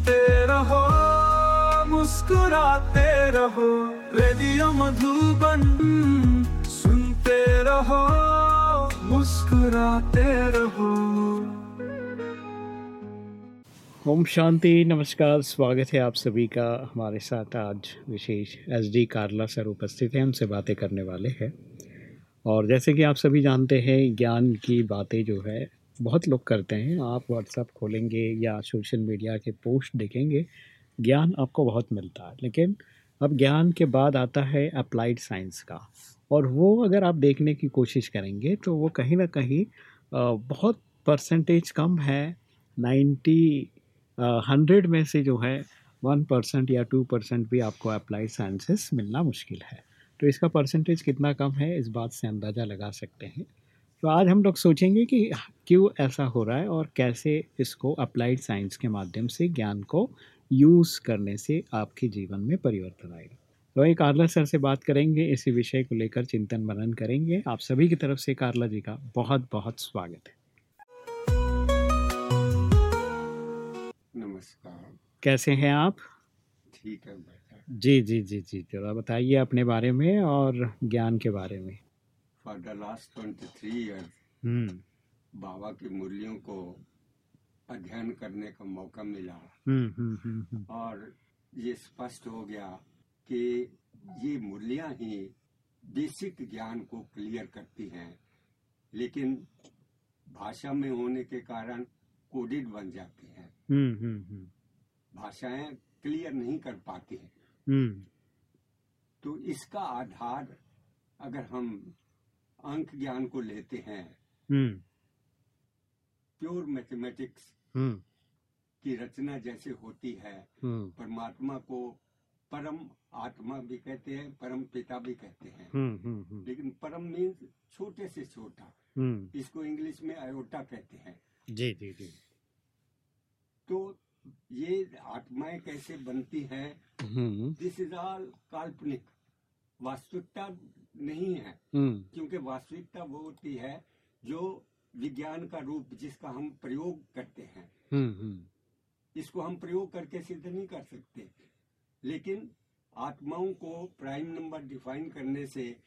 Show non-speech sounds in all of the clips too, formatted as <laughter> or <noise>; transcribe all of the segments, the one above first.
सुनते रहो, मुस्कुराते रहो, रेडियो मधुबन सुनते रहो, मुस्कुराते रहो। ओम शांति, नमस्कार, स्वागत है आप सभी का हमारे साथ आज विशेष एस डी कारला सर उपस्थित हैं हमसे बातें करने वाले हैं। और जैसे कि आप सभी जानते हैं, ज्ञान की बातें जो है बहुत लोग करते हैं। आप व्हाट्सअप खोलेंगे या सोशल मीडिया के पोस्ट देखेंगे, ज्ञान आपको बहुत मिलता है। लेकिन अब ज्ञान के बाद आता है अप्लाइड साइंस का। और वो अगर आप देखने की कोशिश करेंगे तो वो कहीं ना कहीं बहुत परसेंटेज कम है। नाइन्टी हंड्रेड में से जो है, वन परसेंट या टू परसेंट भी आपको अप्लाइड साइंसेस मिलना मुश्किल है। तो इसका परसेंटेज कितना कम है, इस बात से अंदाज़ा लगा सकते हैं। तो आज हम लोग सोचेंगे कि क्यों ऐसा हो रहा है और कैसे इसको अप्लाइड साइंस के माध्यम से ज्ञान को यूज़ करने से आपके जीवन में परिवर्तन आएगा। तो एक कारला सर से बात करेंगे इसी विषय को लेकर चिंतन मनन करेंगे। आप सभी की तरफ़ से कारला जी का बहुत बहुत स्वागत है। नमस्कार। कैसे हैं आप? ठीक है जी जी जी जी जरा बताइए अपने बारे में और ज्ञान के बारे में। For the last twenty three hmm बाबा की मूल्यों को अध्ययन करने का मौका मिला। हम्म हम्म हम्म, और ये स्पष्ट हो गया कि ये मूल्यां ही बेसिक ज्ञान को क्लियर करती हैं। लेकिन भाषा में होने के कारण कोडिड बन जाती हैं। भाषाएँ क्लियर नहीं कर पाती हैं। तो इसका आधार अगर हम अंक ज्ञान को लेते हैं। हम्म। प्योर मैथमेटिक्स हम्म। की रचना जैसे होती है। हम्म। परमात्मा को परम आत्मा भी कहते हैं परम पिता भी कहते हैं। लेकिन परम मीन्स छोटे से छोटा। इसको इंग्लिश में अयोटा कहते हैं। जी जी जी। तो ये आत्माएँ कैसे बनती हैं? दिस इज़ ऑल काल्पनिक। वास्तविकता नहीं है। हम्म। क्योंकि वास्तविकता वो होती है जो विज्ञान का रूप जिसका हम प्रयोग करते हैं। हम्म हम्म। इसको हम प्रयोग करके सिद्ध नहीं कर सकते। लेकिन आत्माओं को प्राइम नंबर डिफाइन करने से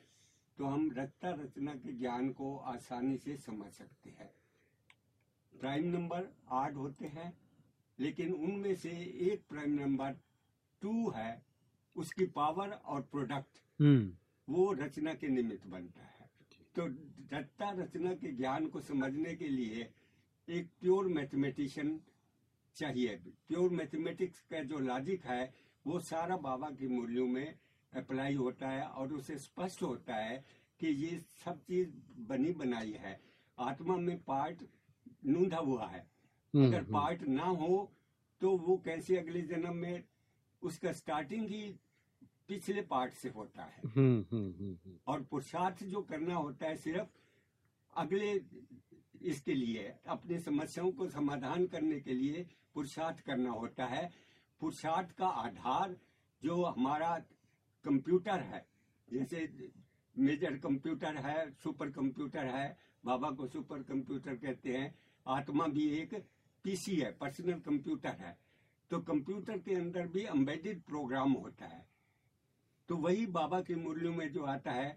तो हम रचता रचना के ज्ञान को आसानी से समझ सकते हैं। प्राइम नंबर आठ होते हैं लेकिन उनमें से एक प्राइम नंबर टू है उसकी पावर और प्रोडक्ट। वो रचना के निमित्त बनता है। तो रचता रचना के ज्ञान को समझने के लिए एक प्योर मैथमेटिशियन चाहिए। प्योर मैथमेटिक्स का जो लॉजिक है वो सारा बाबा की मूल्यों में अप्लाई होता है और उसे स्पष्ट होता है कि ये सब चीज़ बनी बनाई है। आत्मा में पार्ट नूंधा हुआ है। हम्म, अगर हम्म, पार्ट ना हो तो वो कैसे अगले जन्म में उसका स्टार्टिंग ही पिछले पार्ट से होता है। हम्म हम्म हम्म और पुरुषार्थ जो करना होता है सिर्फ़ अगले इसके लिए अपने समस्याओं को समाधान करने के लिए पुरुषार्थ करना होता है। पुरुषार्थ का आधार जो हमारा कंप्यूटर है जैसे मेजर कंप्यूटर है सुपर कंप्यूटर है बाबा को सुपर कंप्यूटर कहते हैं आत्मा भी एक पीसी है पर्सनल कंप्यूटर है। तो कंप्यूटर के अंदर भी एम्बेडेड प्रोग्राम होता है। तो वही बाबा के मूल्यों में जो आता है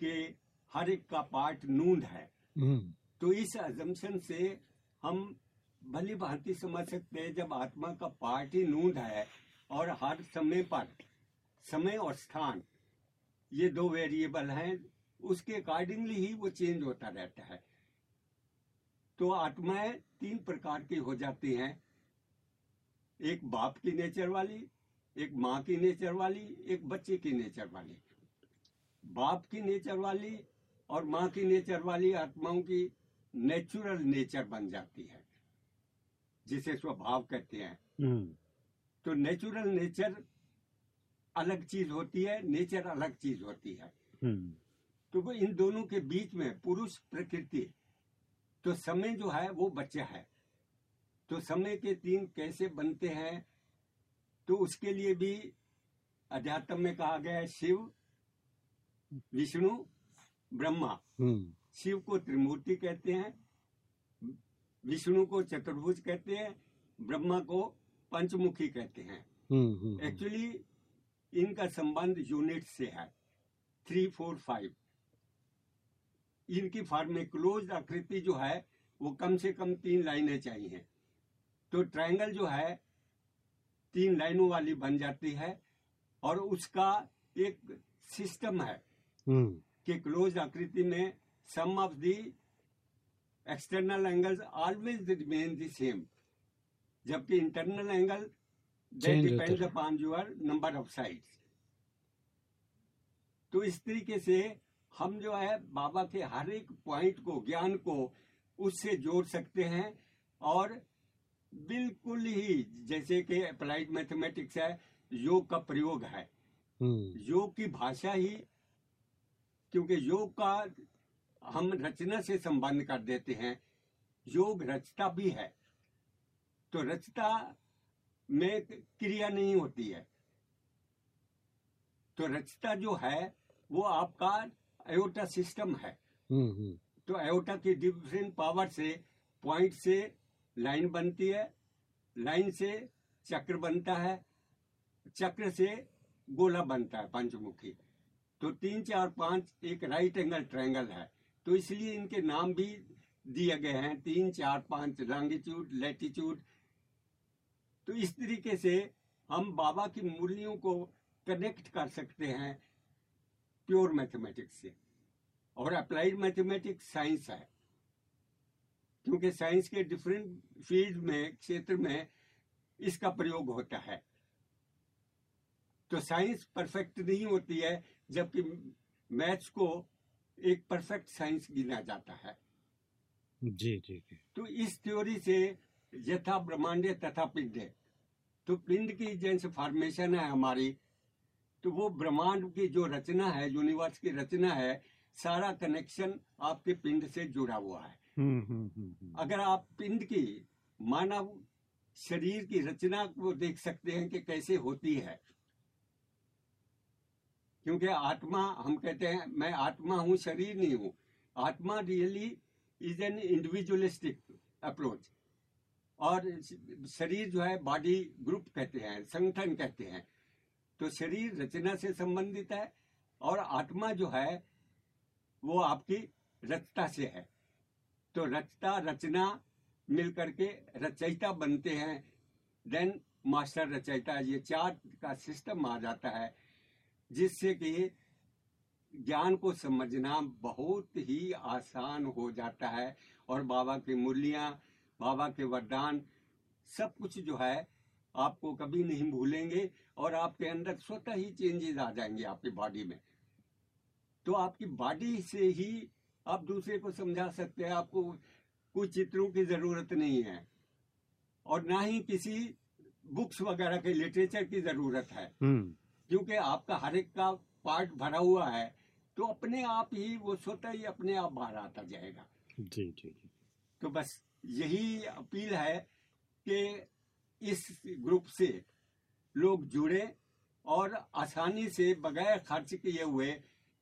कि हर एक का पार्ट नूंद है। हम्म, तो इस अजम्पशन से हम भली भांति समझ सकते हैं जब आत्मा का पार्ट ही नूंद है और हर समय पर समय और स्थान ये दो वेरिएबल हैं उसके अकॉर्डिंगली ही वो चेंज होता रहता है। तो आत्माएँ तीन प्रकार की हो जाती हैं एक बाप की नेचर वाली एक माँ की नेचर वाली एक बच्चे की नेचर वाली बाप की नेचर वाली और माँ की नेचर वाली आत्माओं की नेचुरल नेचर बन जाती है जिसे स्वभाव कहते हैं। हम्म। तो नेचुरल नेचर अलग चीज़ होती है नेचर अलग चीज़ होती है। हम्म। तो वो इन दोनों के बीच में पुरुष प्रकृति तो समय जो है वो बच्चा है। तो समय के तीन कैसे बनते हैं तो उसके लिए भी अध्यात्म में कहा गया है शिव विष्णु ब्रह्मा। हम्म। शिव को त्रिमूर्ति कहते हैं विष्णु को चतुर्भुज कहते हैं ब्रह्मा को पंचमुखी कहते हैं। हम्म हम्म एक्चुअली इनका संबंध यूनिट से है थ्री फोर फाइव इनकी फॉर्म में क्लोज आकृति जो है वो कम से कम तीन लाइनें चाहिए। तो ट्रायंगल जो है तीन लाइनों वाली बन जाती है और उसका एक सिस्टम है हम्म। कि क्लोज आकृति में sum of the external angles always remain the same जबकि इंटरनल एंगल होते depends upon your number of sides तो इस तरीके से हम जो है बाबा के हर एक पॉइंट को ज्ञान को उससे जोड़ सकते हैं और बिल्कुल ही जैसे कि अप्लाइड मैथमेटिक्स है योग का प्रयोग है। हम्म। योग की भाषा ही क्योंकि योग का हम रचना से संबंध कर देते हैं। योग रचता भी है। तो रचता में क्रिया नहीं होती है। तो रचता जो है वो आपका एयोटा सिस्टम है। हम्म हम्म। तो अयोटा की डिफरेंट पावर से पॉइंट से लाइन बनती है, लाइन से चक्र बनता है, चक्र से गोला बनता है पंचमुखी। तो तीन, चार, पाँच, एक राइट एंगल ट्रायंगल है। तो इसलिए इनके नाम भी दिए गए हैं। तीन, चार, पाँच लॉन्गिट्यूड लेटीट्यूड तो इस तरीके से हम बाबा की मूल्यों को कनेक्ट कर सकते हैं प्योर मैथमेटिक्स से। और अप्लाइड मैथमेटिक्स साइंस है। क्योंकि साइंस के डिफरेंट फ़ील्ड में क्षेत्र में इसका प्रयोग होता है। तो साइंस परफेक्ट नहीं होती है जबकि मैथ्स को एक परफेक्ट साइंस गिना जाता है। जी जी जी। तो इस थ्योरी से यथा ब्रह्मांड तथा पिंडे तो पिंड की जैसे फॉर्मेशन है हमारी। तो वो ब्रह्मांड की जो रचना है यूनिवर्स की रचना है सारा कनेक्शन आपके पिंड से जुड़ा हुआ है। हम्म हम्म हम्म अगर आप पिंड की मानव शरीर की रचना को देख सकते हैं कि कैसे होती है। क्योंकि आत्मा हम कहते हैं मैं आत्मा हूँ शरीर नहीं हूँ। आत्मा really is an individualistic approach और शरीर जो है बॉडी ग्रुप कहते हैं संगठन कहते हैं। तो शरीर रचना से संबंधित है और आत्मा जो है वो आपकी रचता से है। तो रचता रचना मिलकर के रचयिता बनते हैं। देन मास्टर रचयिता, ये चार का सिस्टम आ जाता है, जिससे कि ज्ञान को समझना बहुत ही आसान हो जाता है। और बाबा की मूल्यां बाबा के वरदान, सब कुछ जो है, आपको कभी नहीं भूलेंगे और आपके अंदर स्वतः ही चेंजेस आ जाएँगे आपकी बॉडी में। तो आपकी बॉडी से ही आप दूसरे को समझा सकते हैं। आपको कुछ चित्रों की ज़रूरत नहीं है। और ना ही किसी बुक्स वगैरह के लिटरेचर की ज़रूरत है। हम्म। क्योंकि आपका हर एक का पार्ट भरा हुआ है तो अपने आप ही वो स्वतः ही अपने आप बाहर आता जाएगा। जी जी जी। तो बस यही अपील है कि इस ग्रुप से लोग जुड़े और आसानी से बगैर खर्च किए हुए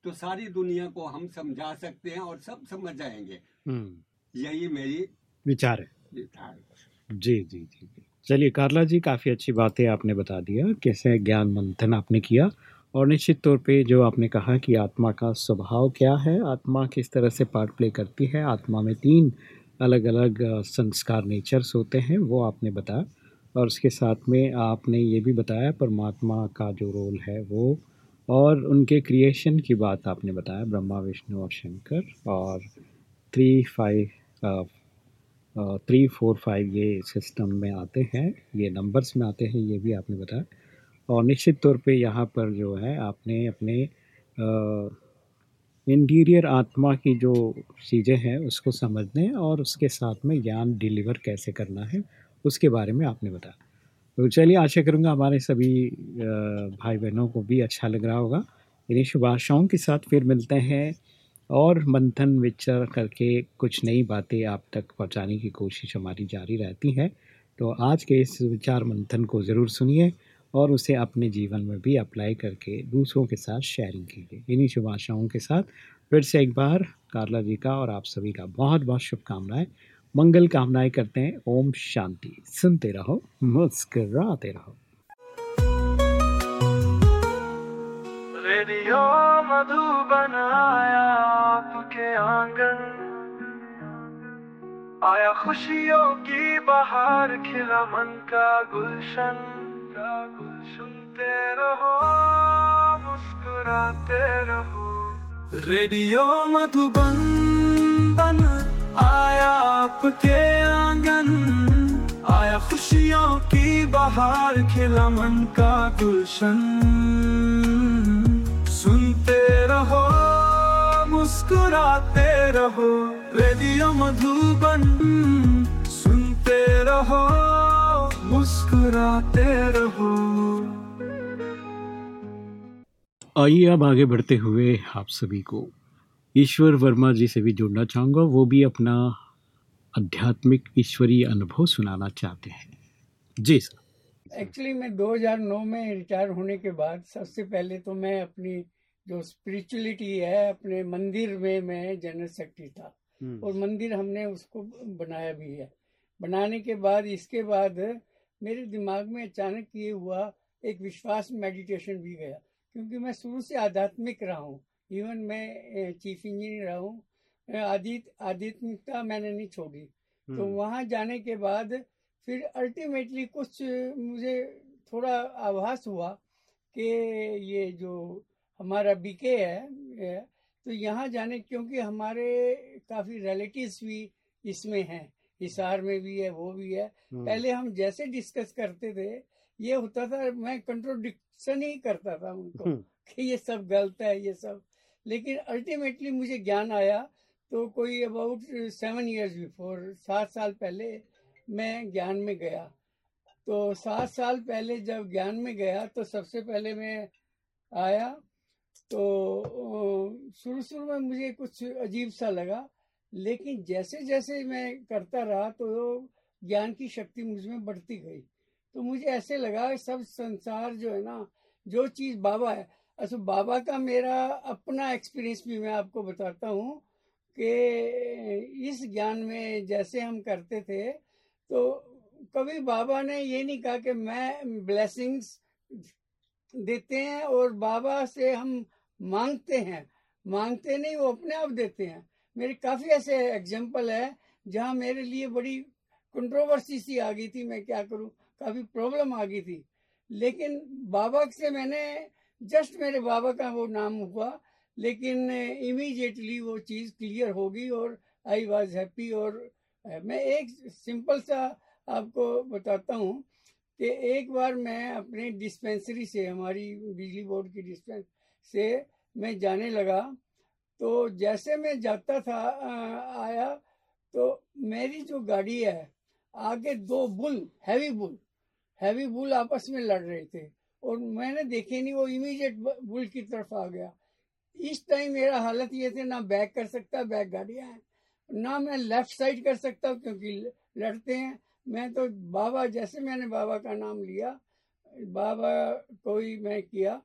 तो सारी दुनिया को हम समझा सकते हैं और सब समझ जाएँगे। हम्म। यही मेरी विचार है। विचार जी जी जी जी। चलिए कार्ला जी काफ़ी अच्छी बातें आपने बता दिया कैसे ज्ञान मंथन आपने किया और निश्चित तौर पे जो आपने कहा कि आत्मा का स्वभाव क्या है आत्मा किस तरह से पार्ट प्ले करती है आत्मा में तीन अलग अलग संस्कार नेचर्स होते हैं वो आपने बताया और उसके साथ में आपने ये भी बताया परमात्मा का जो रोल है वो और उनके क्रिएशन की बात आपने बताया, ब्रह्मा, विष्णु और शंकर और three five three four five ये सिस्टम में आते हैं, ये नंबर्स में आते हैं, ये भी आपने बताया। और निश्चित तौर पे यहाँ पर जो है, आपने अपने इंटीरियर आत्मा की जो चीज़ें हैं, उसको समझने और उसके साथ में ज्ञान डिलीवर कैसे करना है, उसके बारे में आपने बताया। तो चलिए, आशा करूँगा हमारे सभी भाई बहनों को भी अच्छा लग रहा होगा। इन्हीं शुभ आशाओं के साथ फिर मिलते हैं और मंथन विचार करके कुछ नई बातें आप तक पहुँचाने की कोशिश हमारी जारी रहती है। तो आज के इस विचार मंथन को ज़रूर सुनिए और उसे अपने जीवन में भी अप्लाई करके दूसरों के साथ शेयरिंग कीजिए। इन्हीं शुभ आशाओं के साथ फिर से एक बार, कार्ला जी का और आप सभी का बहुत बहुत शुभकामनाएँ। मंगल कामनाएँ करते हैं। ओम शांति। सुनते रहो, मुस्कराते रहो। रेडियो मधुबन आपके आँगन। आया खुशियों की बाहर, खिला मन का गुलशन। का गुल सुनते रहो, मुस्कुराते रहो। रेडियो मधुबन बन आया आपके आँगन, आया खुशियों की बाहर, खिला मन का गुलशन। सुनते रहो, मुस्कुराते रहो, रेडियो मधुबन। सुनते रहो, मुस्कुराते रहो। आइए अब आगे बढ़ते हुए आप सभी को ईश्वर वर्मा जी से भी जुड़ना चाहूँगा। वो भी अपना आध्यात्मिक ईश्वरीय अनुभव सुनाना चाहते हैं। जी सर। एक्चुअली मैं 2009 में रिटायर होने के बाद सबसे पहले तो मैं अपनी जो स्पिरिचुअलिटी है अपने मंदिर में मैं जनरल सेक्रेटरी था। हम्म। और मंदिर हमने उसको बनाया भी है। बनाने के बाद इसके बाद मेरे दिमाग में अचानक ये हुआ एक विश्वास मेडिटेशन भी गया। क्योंकि मैं शुरू से आध्यात्मिक रहा हूँ। इवन मैं चीफ इंजीनियर रहा हूँ आदित आध्यात्मिकता मैंने नहीं छोड़ी तो हम्म। वहाँ जाने के बाद फिर अल्टीमेटली कुछ मुझे थोड़ा आभास हुआ कि ये जो हमारा बीके है तो यहाँ जाने क्योंकि हमारे काफ़ी रिलेटिव्स भी इसमें हैं हिसार में भी है वो भी है हम्म। पहले हम जैसे डिस्कस करते थे ये होता था मैं कंट्रोडिक्शन ही करता था उनको हम्म। कि ये सब गलत है ये सब लेकिन अल्टीमेटली मुझे ज्ञान आया तो कोई अबाउट सेवन इयर्स बिफोर सात साल पहले मैं ज्ञान में गया। तो सात साल पहले जब ज्ञान में गया तो सबसे पहले मैं आया तो शुरू शुरू में मुझे कुछ अजीब सा लगा, लेकिन जैसे जैसे मैं करता रहा तो ज्ञान की शक्ति मुझमें बढ़ती गई। तो मुझे ऐसे लगा, सब संसार जो है ना, जो चीज़ बाबा है अच्छा बाबा का मेरा अपना एक्सपीरियंस भी मैं आपको बताता हूँ कि इस ज्ञान में जैसे हम करते थे तो कभी बाबा ने ये नहीं कहा कि मैं ब्लेसिंग्स देते हैं और बाबा से हम मांगते हैं। मांगते नहीं, वो अपने आप देते हैं। मेरे काफ़ी ऐसे एग्ज़ाम्पल है, जहाँ मेरे लिए बड़ी कंट्रोवर्सी सी आ गई थी, मैं क्या करूँ? काफ़ी प्रॉब्लम आ गई थी। लेकिन बाबा से मैंने जस्ट मेरे बाबा का वो नाम हुआ, लेकिन इमीडिएटली वो चीज़ क्लियर होगी और आई वॉज़ हैप्पी और मैं एक सिंपल सा आपको बताता हूँ कि एक बार मैं अपने डिस्पेंसरी से, हमारी बिजली बोर्ड की डिस्पेंस से मैं जाने लगा तो जैसे मैं जाता था आया तो मेरी जो गाड़ी है, आगे दो bull heavy bull heavy bull आपस में लड़ रहे थे। और मैंने देखे नहीं वो इमीडिएट बुल की तरफ़ आ गया। इस टाइम मेरा हालत ये थे ना बैक कर सकता बैक गाड़ियाँ हैं। ना मैं लेफ़्ट साइड कर सकता क्योंकि लड़ते हैं। मैं तो बाबा जैसे मैंने बाबा का नाम लिया बाबा को ही मैं किया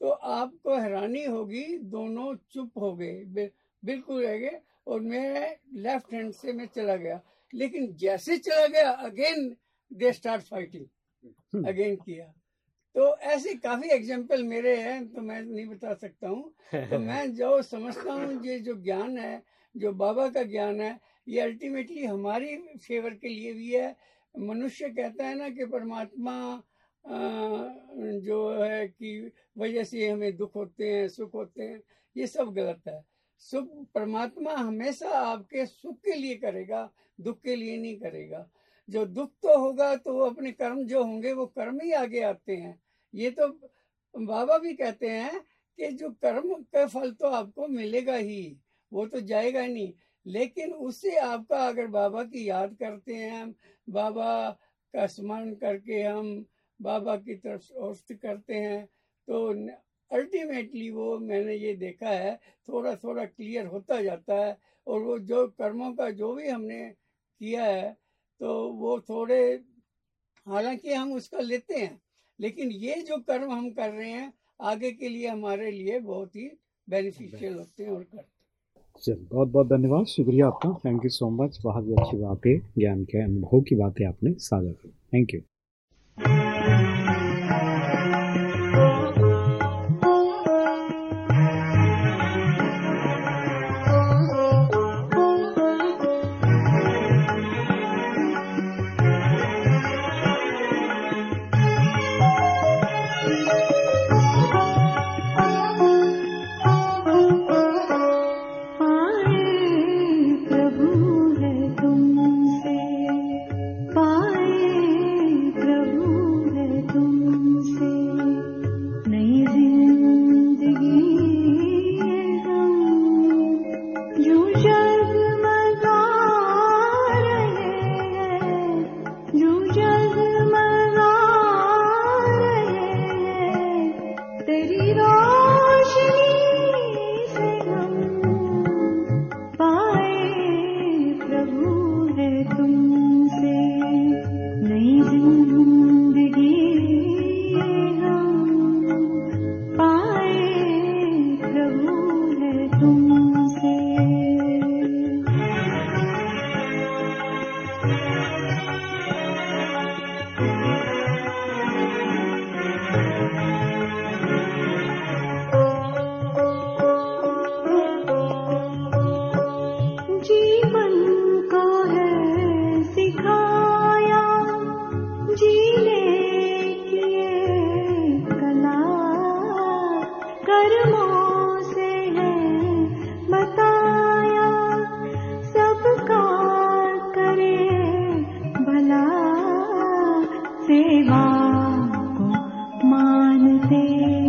तो आपको हैरानी होगी दोनों चुप हो गए बिल्कुल रह गए और मैं लेफ़्ट हैंड से मैं चला गया। लेकिन जैसे चला गया again they start fighting again किया। तो ऐसे काफ़ी एग्ज़ाम्पल मेरे हैं तो मैं नहीं बता सकता हूँ। तो <laughs> मैं जो समझता हूँ ये जो ज्ञान है जो बाबा का ज्ञान है ये अल्टीमेटली हमारी फेवर के लिए भी है। मनुष्य कहता है ना कि परमात्मा जो है कि वजह से हमें दुख होते हैं सुख होते हैं ये सब गलत है। सुख परमात्मा हमेशा आपके सुख के लिए करेगा दुख के लिए नहीं करेगा। जो दुख तो होगा तो वो अपने कर्म जो होंगे वो कर्म ही आगे आते हैं। ये तो बाबा भी कहते हैं कि जो कर्म का फल तो आपको मिलेगा ही, वो तो जाएगा नहीं। लेकिन उससे आपका अगर बाबा की याद करते हैं बाबा का स्मरण करके हम बाबा की तरफ़ ओस्त करते हैं तो अल्टीमेटली वो मैंने ये देखा है थोड़ा थोड़ा क्लियर होता जाता है और वो जो कर्मों का जो भी हमने किया है तो वो थोड़े, हालाँकि हम उसका लेते हैं लेकिन ये जो कर्म हम कर रहे हैं आगे के लिए हमारे लिए बहुत ही बेनिफिशियल होते हैं और करते हैं। चल बहुत बहुत धन्यवाद शुक्रिया आपका। थैंक यू सो मच बहुत ही अच्छी बातें ज्ञान के अनुभव की बातें आपने साझा की। Thank you Milan